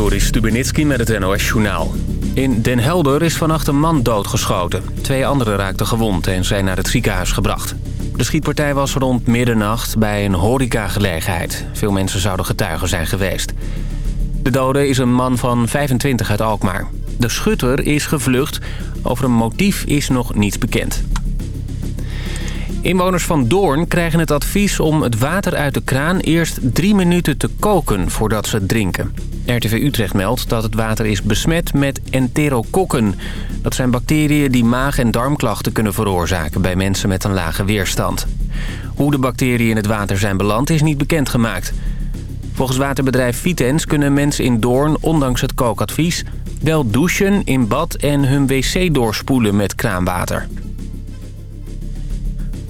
Joris Stubenitski met het NOS-journaal. In Den Helder is vannacht een man doodgeschoten. Twee anderen raakten gewond en zijn naar het ziekenhuis gebracht. De schietpartij was rond middernacht bij een horecagelegenheid. Veel mensen zouden getuigen zijn geweest. De dode is een man van 25 uit Alkmaar. De schutter is gevlucht. Over een motief is nog niets bekend. Inwoners van Doorn krijgen het advies om het water uit de kraan eerst drie minuten te koken voordat ze het drinken. RTV Utrecht meldt dat het water is besmet met enterokokken. Dat zijn bacteriën die maag- en darmklachten kunnen veroorzaken bij mensen met een lage weerstand. Hoe de bacteriën in het water zijn beland is niet bekendgemaakt. Volgens waterbedrijf Vitens kunnen mensen in Doorn, ondanks het kookadvies... wel douchen, in bad en hun wc doorspoelen met kraanwater.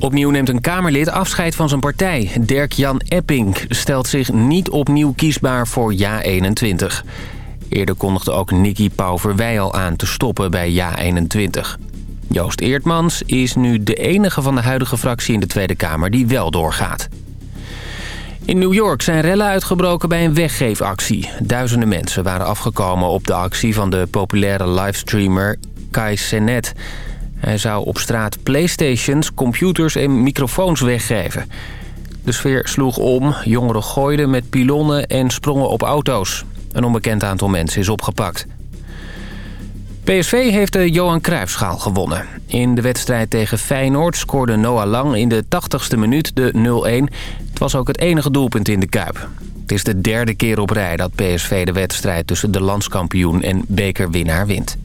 Opnieuw neemt een Kamerlid afscheid van zijn partij. Dirk-Jan Epping stelt zich niet opnieuw kiesbaar voor JA21. Eerder kondigde ook Nicky Pauver al aan te stoppen bij JA21. Joost Eertmans is nu de enige van de huidige fractie in de Tweede Kamer die wel doorgaat. In New York zijn rellen uitgebroken bij een weggeefactie. Duizenden mensen waren afgekomen op de actie van de populaire livestreamer Kai Senet... Hij zou op straat playstations, computers en microfoons weggeven. De sfeer sloeg om, jongeren gooiden met pilonnen en sprongen op auto's. Een onbekend aantal mensen is opgepakt. PSV heeft de Johan Cruijffschaal gewonnen. In de wedstrijd tegen Feyenoord scoorde Noah Lang in de 80ste minuut de 0-1. Het was ook het enige doelpunt in de Kuip. Het is de derde keer op rij dat PSV de wedstrijd tussen de landskampioen en bekerwinnaar wint.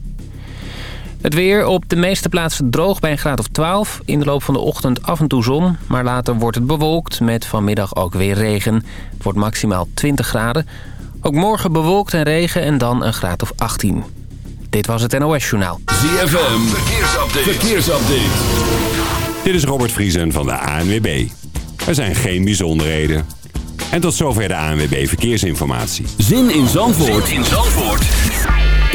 Het weer op de meeste plaatsen droog bij een graad of 12. In de loop van de ochtend af en toe zon, maar later wordt het bewolkt met vanmiddag ook weer regen. Het wordt maximaal 20 graden. Ook morgen bewolkt en regen en dan een graad of 18. Dit was het NOS Journaal. ZFM, verkeersupdate. verkeersupdate. Dit is Robert Vriesen van de ANWB. Er zijn geen bijzonderheden. En tot zover de ANWB Verkeersinformatie. Zin in Zandvoort. Zin in Zandvoort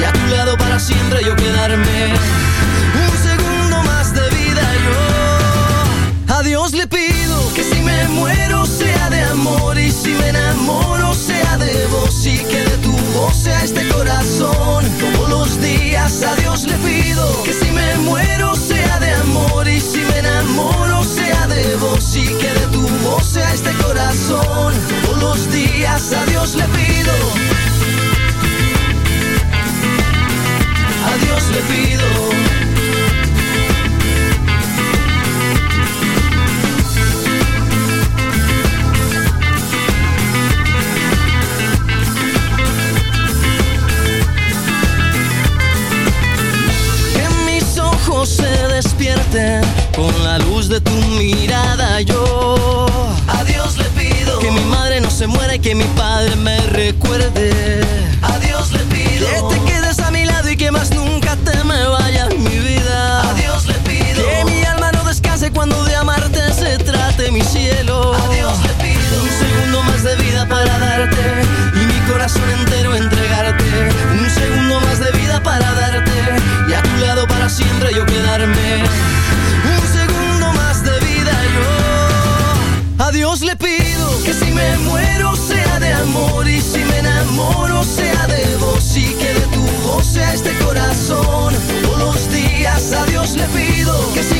y a tu lado para siempre yo quedarme. Un segundo más de vida yo. A Dios le pido que si me muero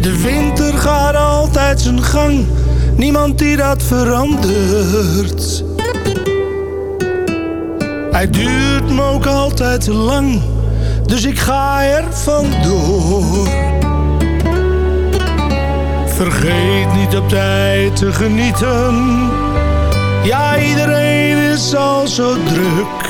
De winter gaat altijd zijn gang, niemand die dat verandert. Hij duurt me ook altijd te lang, dus ik ga er vandoor. Vergeet niet op tijd te genieten. Ja, iedereen is al zo druk.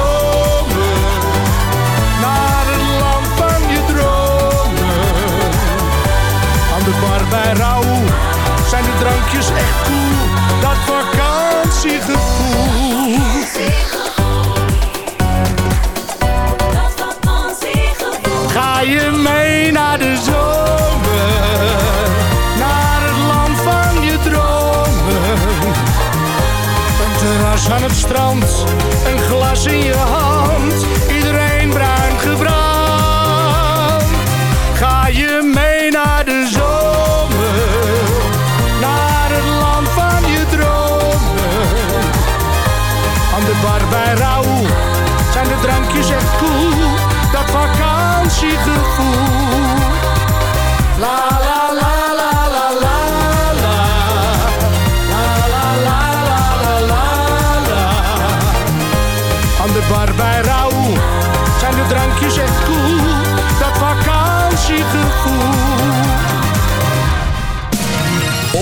bij Raoul zijn de drankjes echt cool, dat vakantiegevoel. Ga je mee naar de zomer, naar het land van je dromen. Een terras aan het strand, een glas in je hand,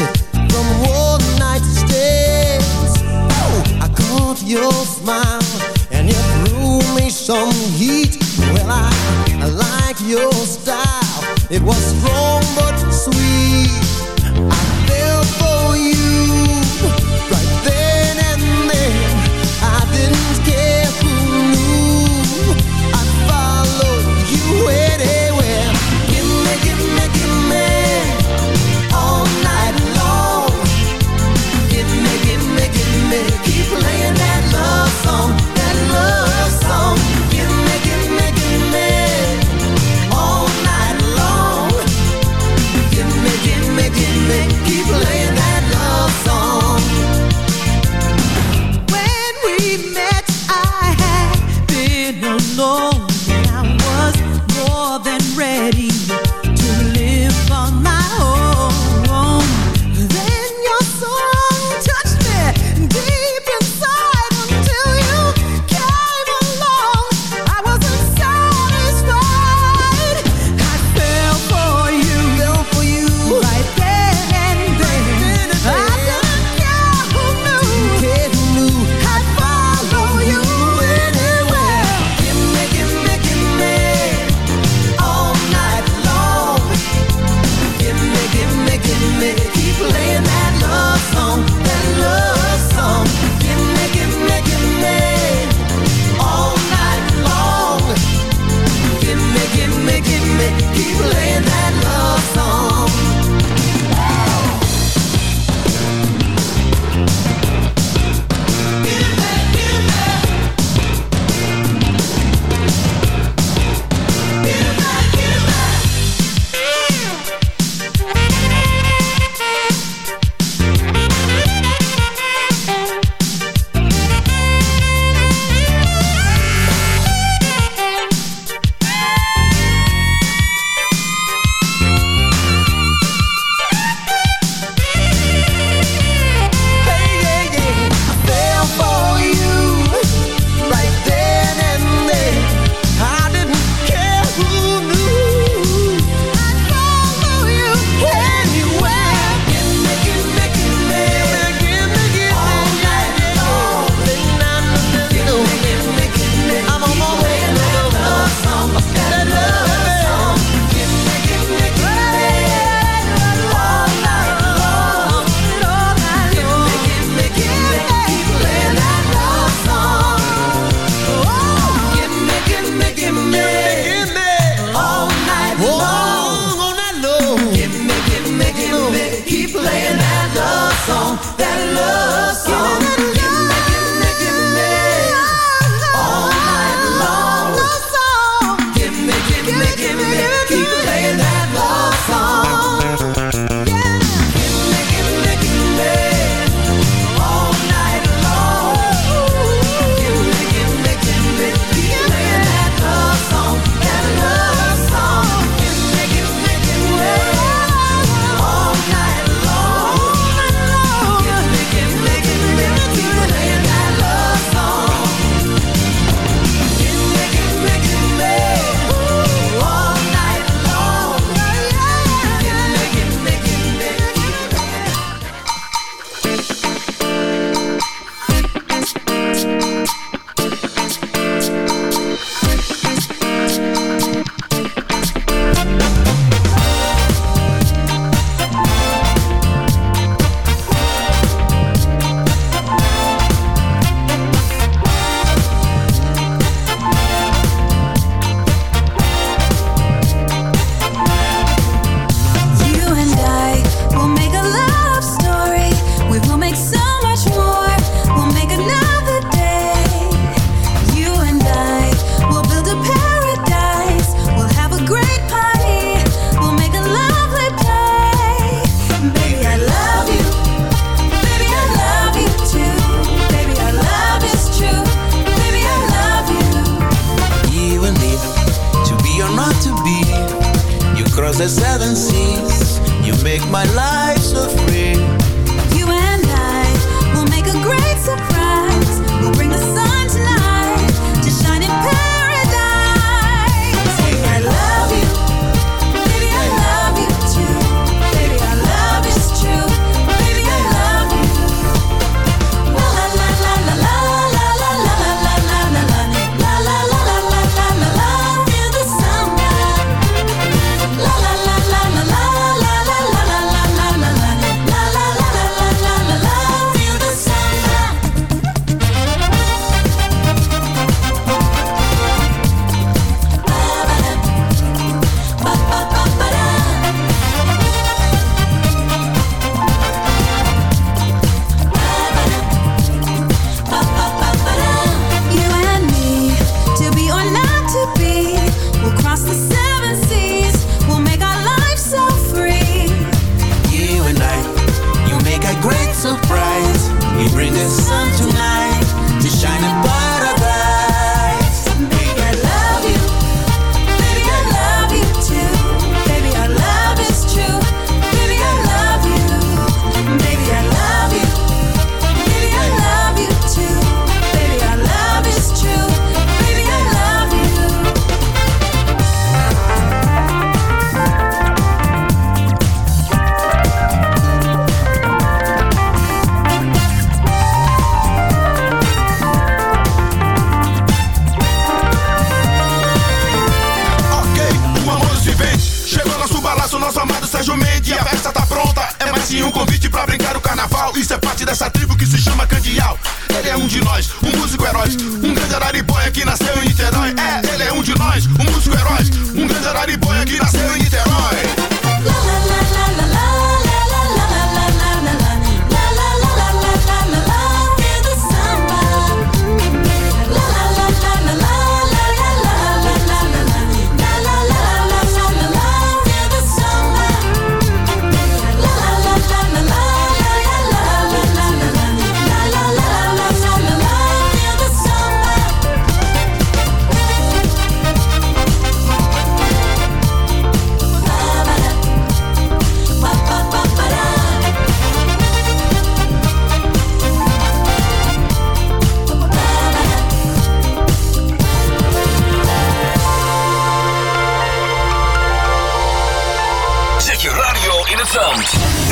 It.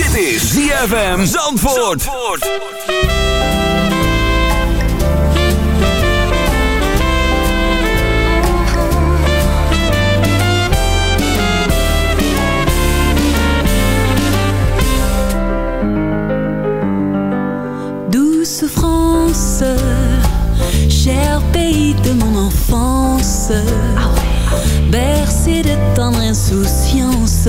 Dit is ZFM Zandvoort. Zandvoort. Douce France, cher pays de mon enfance, ah bercé de tendre insouciance.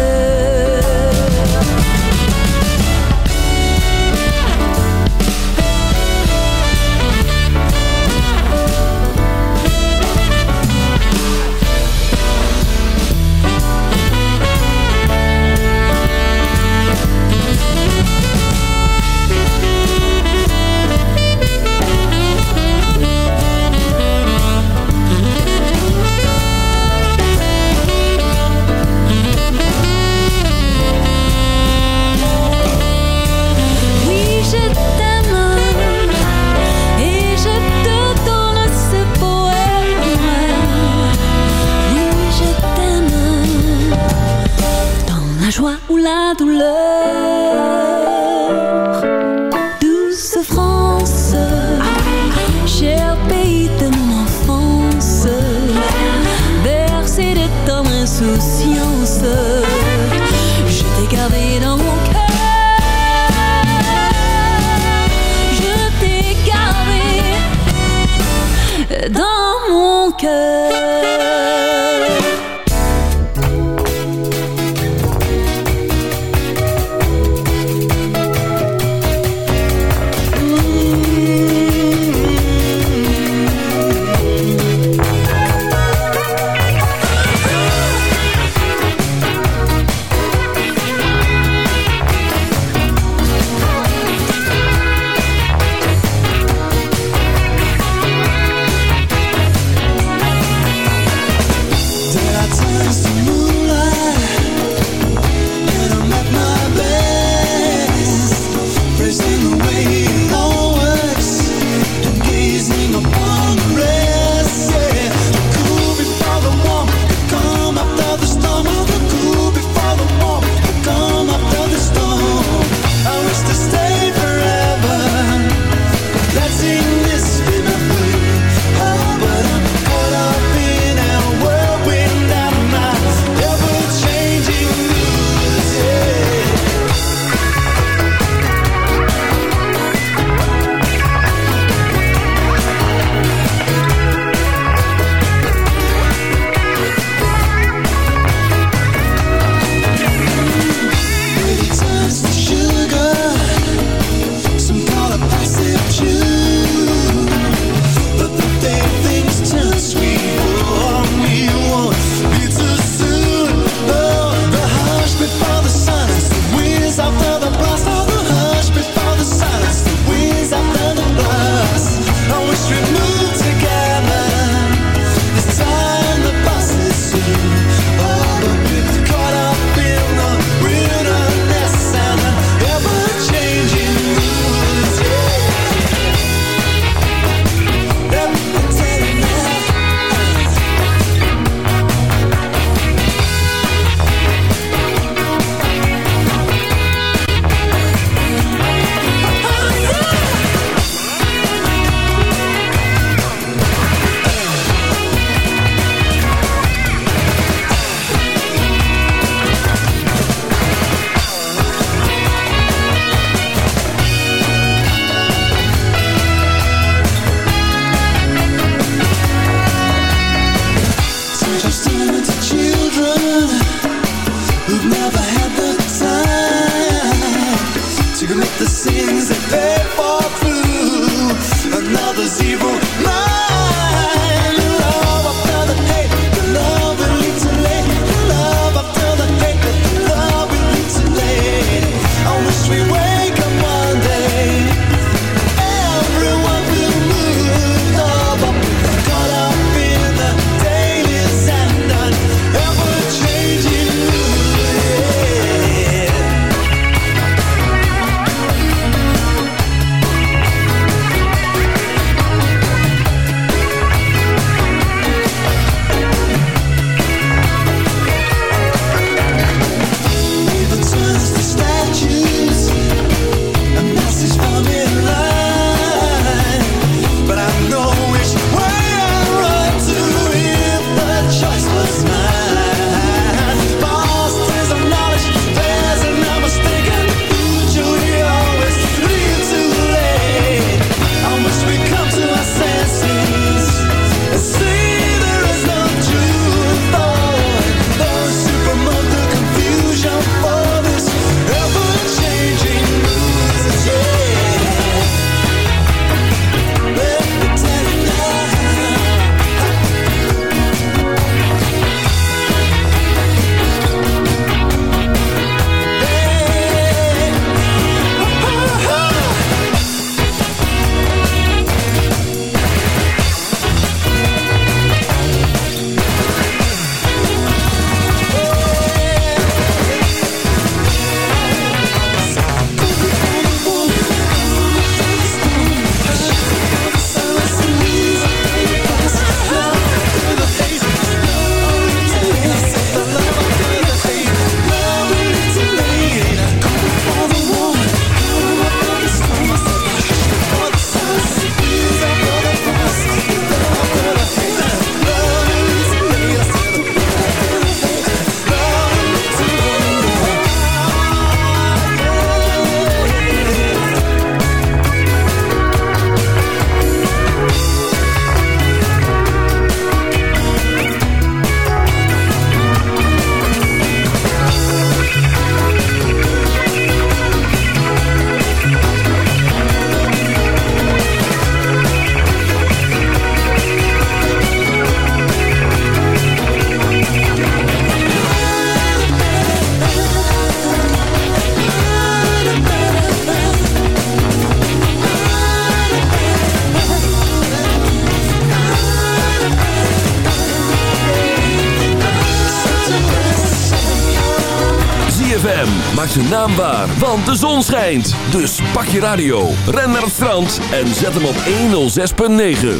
Want de zon schijnt. Dus pak je radio, ren naar het strand en zet hem op 106.9.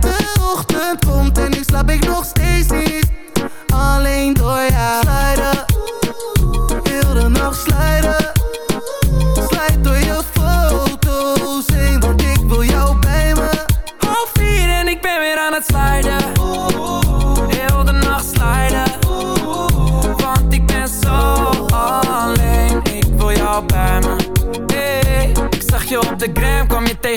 De ochtend komt en nu slaap ik nog steeds niet. Alleen door jou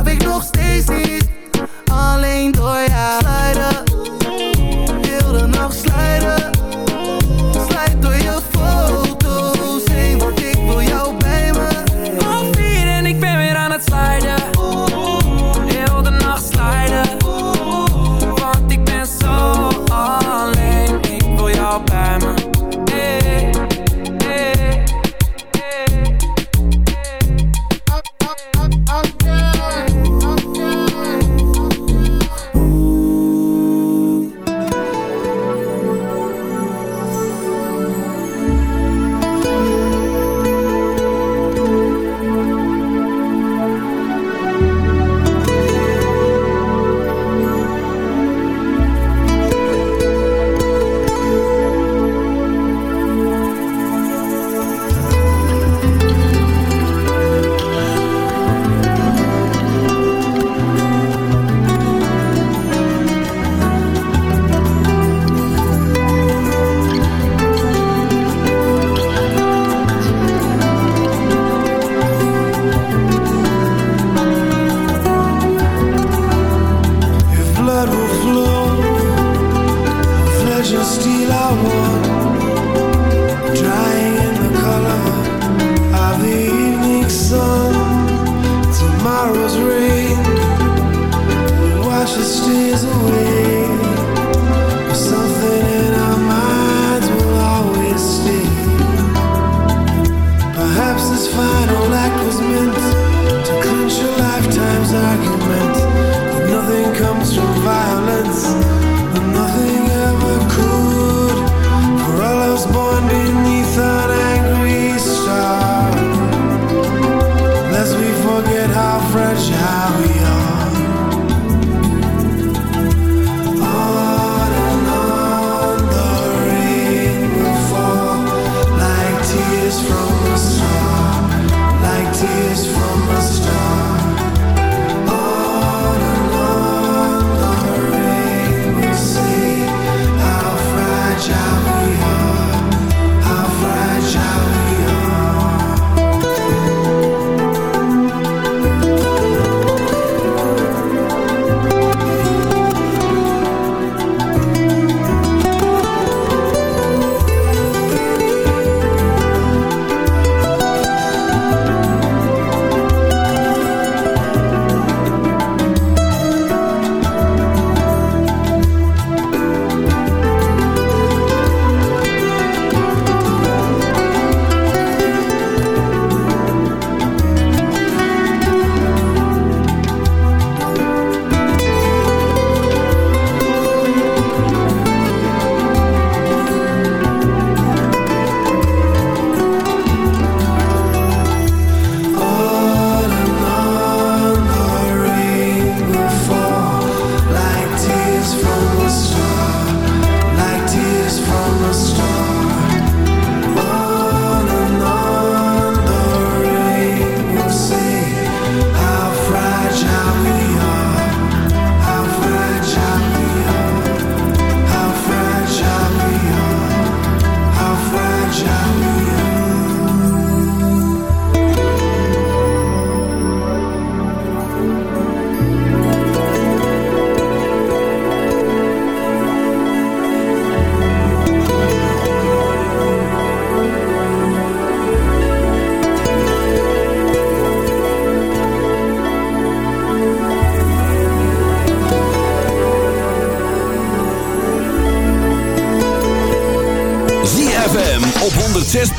slaap ik nog steeds niet. Alleen door jou Slijden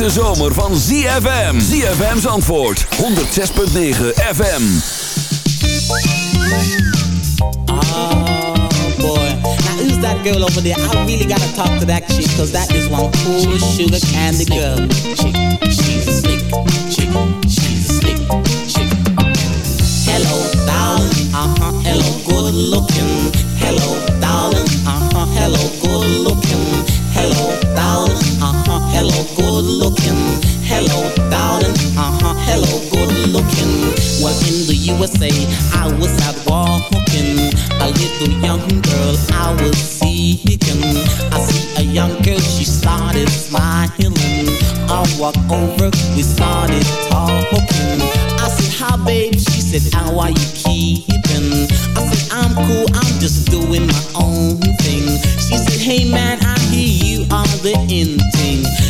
Hete zomer van ZFM. ZFM's antwoord, 106.9 FM. Oh boy. Now who's that girl over there? I really gotta talk to that chick, cause that is one cool sugar candy girl. Chick, she's a slick chick, she's a slick chick. Hello, darling, uh-huh, hello, good looking. Hello, darling, uh-huh, hello, good looking. Hello, darling, uh-huh, hello, good looking. Hello, darling, uh-huh, hello, good looking. Well, in the USA, I was out walking. A little young girl I was seeking. I see a young girl, she started smiling. I walk over, we started talking. I said, hi babe, said, how are you keeping? I said, I'm cool, I'm just doing my own thing. She said, hey man, I hear you are the in thing.